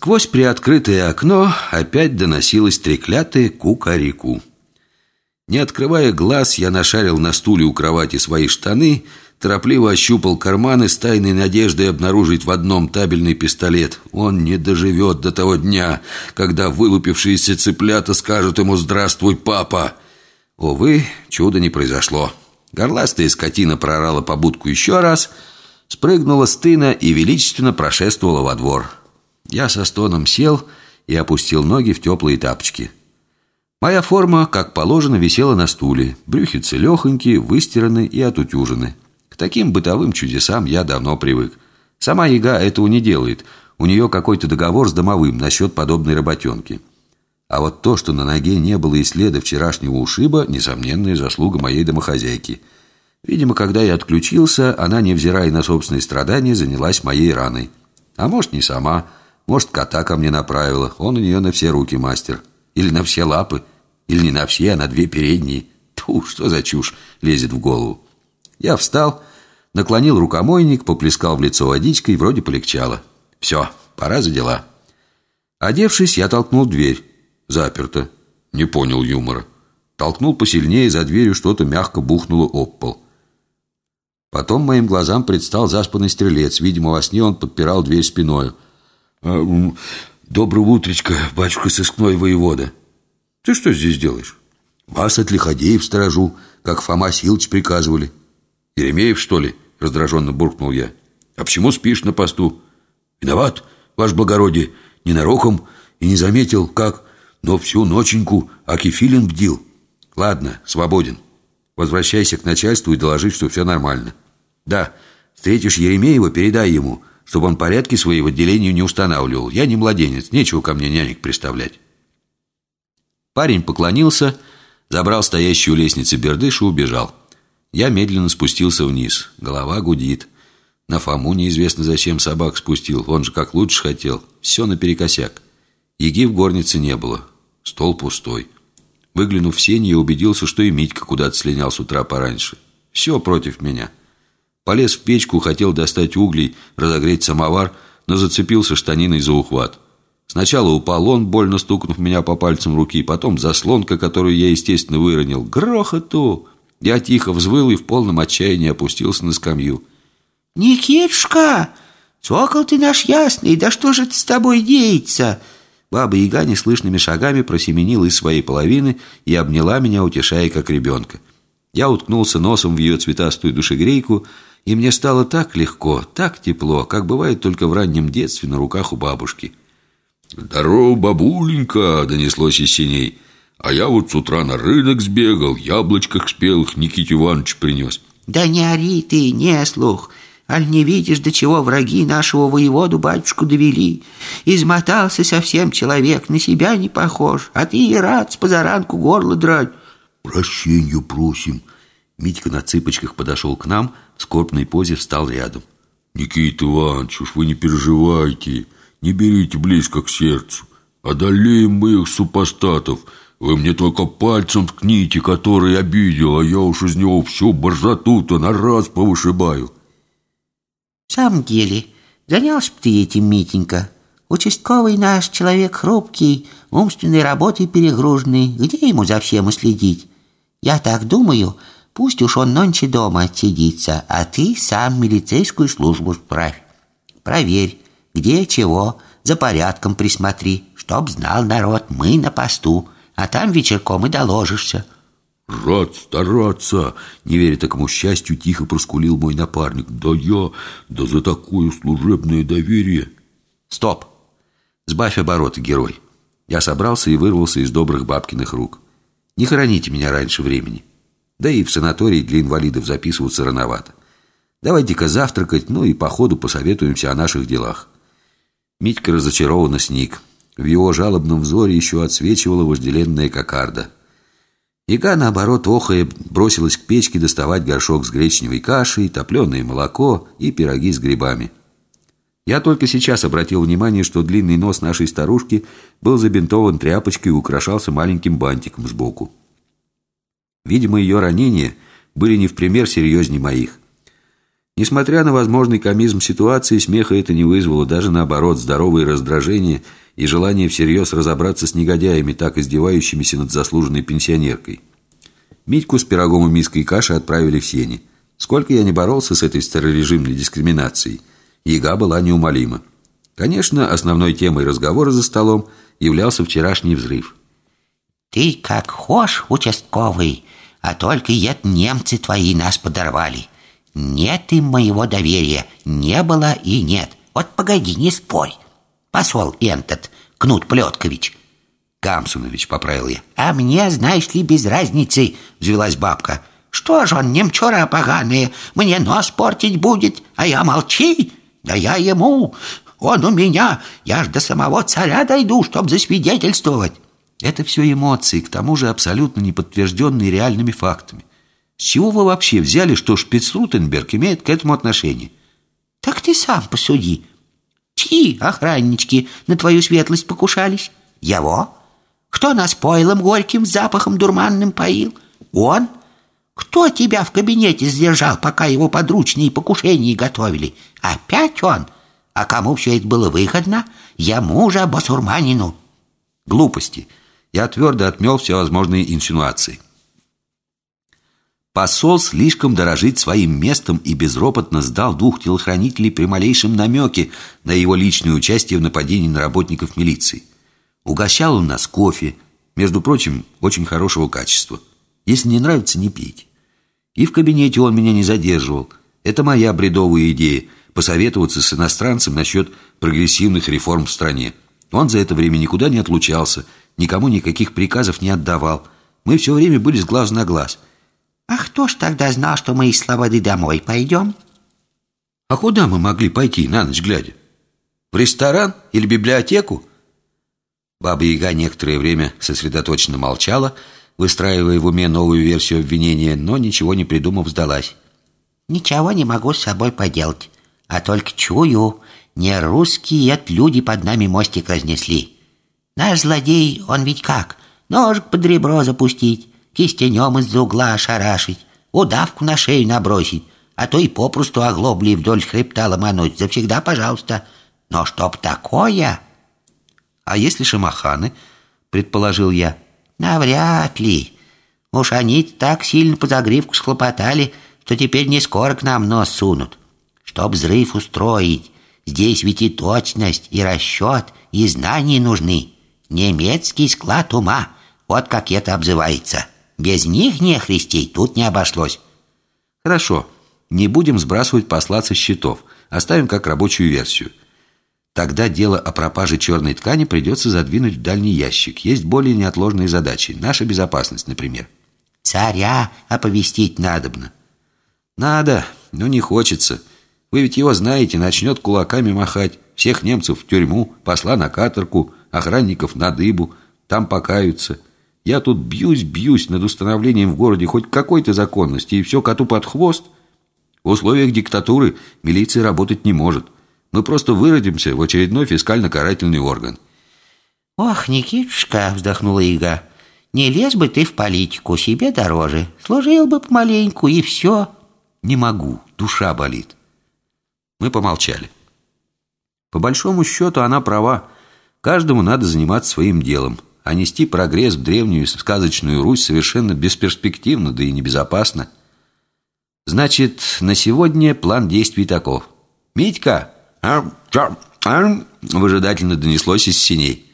Сквозь приоткрытое окно опять доносилось треклятое кукареку. Не открывая глаз, я нашарил на стуле у кровати свои штаны, торопливо ощупал карманы с тайной надеждой обнаружить в одном табельный пистолет. Он не доживет до того дня, когда вылупившиеся цыплята скажут ему «Здравствуй, папа!». Увы, чудо не произошло. Горластая скотина прорала по будку еще раз, спрыгнула с тына и величественно прошествовала во двор. Я со стоном сел и опустил ноги в теплые тапочки. Моя форма, как положено, висела на стуле. Брюхи целехонькие, выстираны и отутюжены. К таким бытовым чудесам я давно привык. Сама яга этого не делает. У нее какой-то договор с домовым насчет подобной работенки. А вот то, что на ноге не было и следа вчерашнего ушиба, несомненная заслуга моей домохозяйки. Видимо, когда я отключился, она, невзирая на собственные страдания, занялась моей раной. А может, не сама. Может, кота ко мне направила. Он у нее на все руки мастер. Или на все лапы. Или не на все, а на две передние. Тьфу, что за чушь лезет в голову. Я встал, наклонил рукомойник, поплескал в лицо водичкой, вроде полегчало. Все, пора за дела. Одевшись, я толкнул дверь. Заперто. Не понял юмора. Толкнул посильнее, за дверью что-то мягко бухнуло об пол. Потом моим глазам предстал заспанный стрелец. Видимо, во сне он подпирал дверь спиною. А, «Доброго утречка, батюшка сыскной воевода». «Ты что здесь делаешь?» «Вас от лиходеев сторожу, как Фома Силыч приказывали». «Еремеев, что ли?» — раздраженно буркнул я. «А почему спишь на посту?» «Виноват, ваш благородие, ненароком и не заметил, как, но всю ноченьку Акифилин бдил». «Ладно, свободен. Возвращайся к начальству и доложи, что все нормально». «Да, встретишь Еремеева, передай ему, чтобы он порядки свои в отделении не устанавливал. Я не младенец, нечего ко мне нянек представлять». Парень поклонился, забрал стоящую у лестницы бердыш и убежал. Я медленно спустился вниз. Голова гудит. На Фому неизвестно зачем собак спустил. Он же как лучше хотел. Все наперекосяк. Еги в горнице не было. Стол пустой. Выглянув в сень, я убедился, что и Митька куда-то слинял с утра пораньше. Все против меня. Полез в печку, хотел достать углей, разогреть самовар, но зацепился штаниной за ухват. Сначала упал он, больно стукнув меня по пальцам руки, потом заслонка, которую я, естественно, выронил. Грохоту! Я тихо взвыл и в полном отчаянии опустился на скамью. «Никитушка! Сокол ты наш ясный, да что же это с тобой деется?» Баба Яга неслышными шагами просеменила из своей половины и обняла меня, утешая как ребенка. Я уткнулся носом в ее цветастую душегрейку, и мне стало так легко, так тепло, как бывает только в раннем детстве на руках у бабушки. «Здорово, бабуленька!» — донеслось из синей. «А я вот с утра на рынок сбегал, яблочках спелых Никите Иванович принес». «Да не ори ты, не слух!» Аль не видишь, до чего враги нашего воеводу батюшку довели? Измотался совсем человек, на себя не похож, а ты и рад с позаранку горло драть. Прощенью просим. Митька на цыпочках подошел к нам, в скорбной позе встал рядом. Никита Иванович, уж вы не переживайте, не берите близко к сердцу. Одолеем мы их супостатов. Вы мне только пальцем ткните, который обидел, а я уж из него всю борзоту-то на раз повышибаю. В самом деле, занялся бы ты этим, Митенька. Участковый наш человек хрупкий, умственной работой перегруженный. Где ему за всем уследить? Я так думаю, пусть уж он нонче дома отсидится, а ты сам милицейскую службу справь. Проверь, где чего, за порядком присмотри, чтоб знал народ, мы на посту, а там вечерком и доложишься. «Рад стараться!» Не веря такому счастью, тихо проскулил мой напарник. «Да я, да за такое служебное доверие!» «Стоп! Сбавь обороты, герой!» Я собрался и вырвался из добрых бабкиных рук. «Не хороните меня раньше времени. Да и в санатории для инвалидов записываться рановато. Давайте-ка завтракать, ну и по ходу посоветуемся о наших делах». Митька разочарованно сник. В его жалобном взоре еще отсвечивала вожделенная кокарда – Яга, наоборот, охая, бросилась к печке доставать горшок с гречневой кашей, топленое молоко и пироги с грибами. Я только сейчас обратил внимание, что длинный нос нашей старушки был забинтован тряпочкой и украшался маленьким бантиком сбоку. Видимо, ее ранения были не в пример серьезнее моих. Несмотря на возможный комизм ситуации, смеха это не вызвало, даже наоборот, здоровое раздражение и желание всерьез разобраться с негодяями, так издевающимися над заслуженной пенсионеркой. Митьку с пирогом и миской каши отправили в сени. Сколько я не боролся с этой старорежимной дискриминацией, яга была неумолима. Конечно, основной темой разговора за столом являлся вчерашний взрыв. «Ты как хошь, участковый, а только ед немцы твои нас подорвали. Нет им моего доверия, не было и нет. Вот погоди, не спорь. Посол этот, Кнут Плеткович». «Камсунович», — поправил я. «А мне, знаешь ли, без разницы», — взвелась бабка. «Что ж он, немчора поганые, мне нос портить будет, а я молчи, да я ему, он у меня, я ж до самого царя дойду, чтоб засвидетельствовать». Это все эмоции, к тому же абсолютно не подтвержденные реальными фактами. С чего вы вообще взяли, что Шпицрутенберг имеет к этому отношение? Так ты сам посуди. Чьи охраннички на твою светлость покушались? Его? Кто нас пойлом горьким запахом дурманным поил? Он? Кто тебя в кабинете сдержал, пока его подручные покушения готовили? Опять он? А кому все это было выгодно? Ему же, басурманину. Глупости. Я твердо отмел всевозможные инсинуации. Посол слишком дорожит своим местом и безропотно сдал двух телохранителей при малейшем намеке на его личное участие в нападении на работников милиции. Угощал он нас кофе, между прочим, очень хорошего качества. Если не нравится, не пейте. И в кабинете он меня не задерживал. Это моя бредовая идея – посоветоваться с иностранцем насчет прогрессивных реформ в стране. Он за это время никуда не отлучался, никому никаких приказов не отдавал. Мы все время были с глаз на глаз. А кто ж тогда знал, что мы из Слободы домой пойдем? А куда мы могли пойти на ночь глядя? В ресторан или библиотеку? Баба-яга некоторое время сосредоточенно молчала, выстраивая в уме новую версию обвинения, но ничего не придумав, сдалась. «Ничего не могу с собой поделать, а только чую, не русские от люди под нами мостик разнесли. Наш злодей, он ведь как, ножик под ребро запустить, кистенем из-за угла ошарашить, удавку на шею набросить, а то и попросту оглобли вдоль хребта ломануть, завсегда пожалуйста. Но чтоб такое...» А если шамаханы, предположил я. Навряд ли. Уж они так сильно по загривку схлопотали, что теперь не скоро к нам нос сунут. Чтоб взрыв устроить, здесь ведь и точность, и расчет, и знания нужны. Немецкий склад ума, вот как это обзывается. Без них не христей тут не обошлось. Хорошо, не будем сбрасывать посла со счетов. Оставим как рабочую версию. Тогда дело о пропаже черной ткани придется задвинуть в дальний ящик. Есть более неотложные задачи. Наша безопасность, например. Царя оповестить надобно. Надо, но не хочется. Вы ведь его знаете, начнет кулаками махать. Всех немцев в тюрьму, посла на каторгу, охранников на дыбу. Там покаются. Я тут бьюсь-бьюсь над установлением в городе хоть какой-то законности, и все коту под хвост. В условиях диктатуры милиция работать не может. Мы просто выродимся в очередной фискально-карательный орган. «Ох, Никитушка!» — вздохнула Ига. «Не лез бы ты в политику, себе дороже. Служил бы помаленьку, и все». «Не могу, душа болит». Мы помолчали. По большому счету она права. Каждому надо заниматься своим делом. А нести прогресс в древнюю сказочную Русь совершенно бесперспективно, да и небезопасно. Значит, на сегодня план действий таков. «Митька!» Выжидательно донеслось из синей.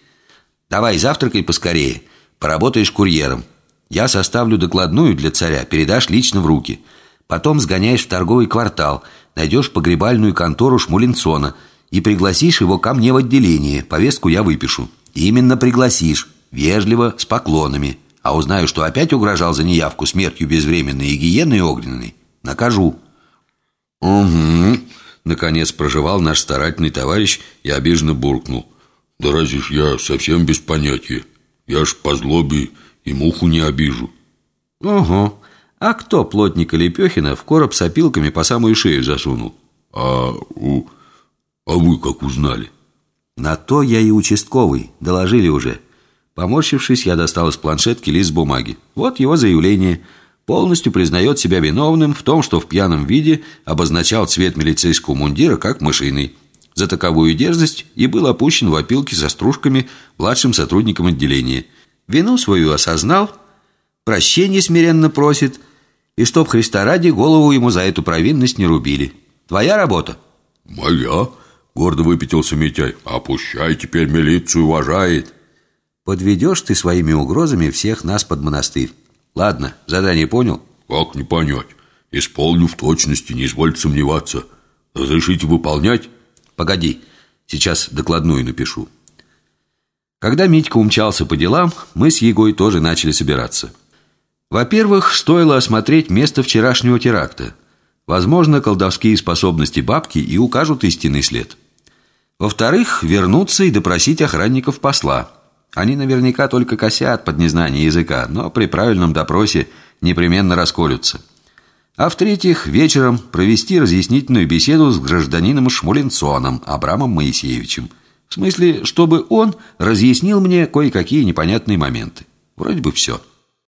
«Давай, завтракай поскорее. Поработаешь курьером. Я составлю докладную для царя, передашь лично в руки. Потом сгоняешь в торговый квартал, найдешь погребальную контору Шмулинцона и пригласишь его ко мне в отделение. Повестку я выпишу. Именно пригласишь, вежливо, с поклонами. А узнаю, что опять угрожал за неявку смертью безвременной и гиеной огненной, накажу». «Угу», Наконец проживал наш старательный товарищ и обиженно буркнул. «Да разве ж я совсем без понятия? Я ж по злобе и муху не обижу». «Угу. А кто плотника Лепехина в короб с опилками по самую шею засунул?» «А, у... как узнали?» «На то я и участковый. Доложили уже». Поморщившись, я достал из планшетки лист бумаги. Вот его заявление. полностью признает себя виновным в том, что в пьяном виде обозначал цвет милицейского мундира как мышиный. За таковую дерзость и был опущен в опилки со стружками младшим сотрудником отделения. Вину свою осознал, прощение смиренно просит, и чтоб Христа ради голову ему за эту провинность не рубили. Твоя работа? Моя, гордо выпятился Митяй. А пущай теперь милицию уважает. Подведешь ты своими угрозами всех нас под монастырь. Ладно, задание понял? Как не понять? Исполню в точности, не извольте сомневаться. Разрешите выполнять? Погоди, сейчас докладную напишу. Когда Митька умчался по делам, мы с Егой тоже начали собираться. Во-первых, стоило осмотреть место вчерашнего теракта. Возможно, колдовские способности бабки и укажут истинный след. Во-вторых, вернуться и допросить охранников посла. Они наверняка только косят под незнание языка, но при правильном допросе непременно расколются. А в-третьих, вечером провести разъяснительную беседу с гражданином Шмулинсоном Абрамом Моисеевичем. В смысле, чтобы он разъяснил мне кое-какие непонятные моменты. Вроде бы все.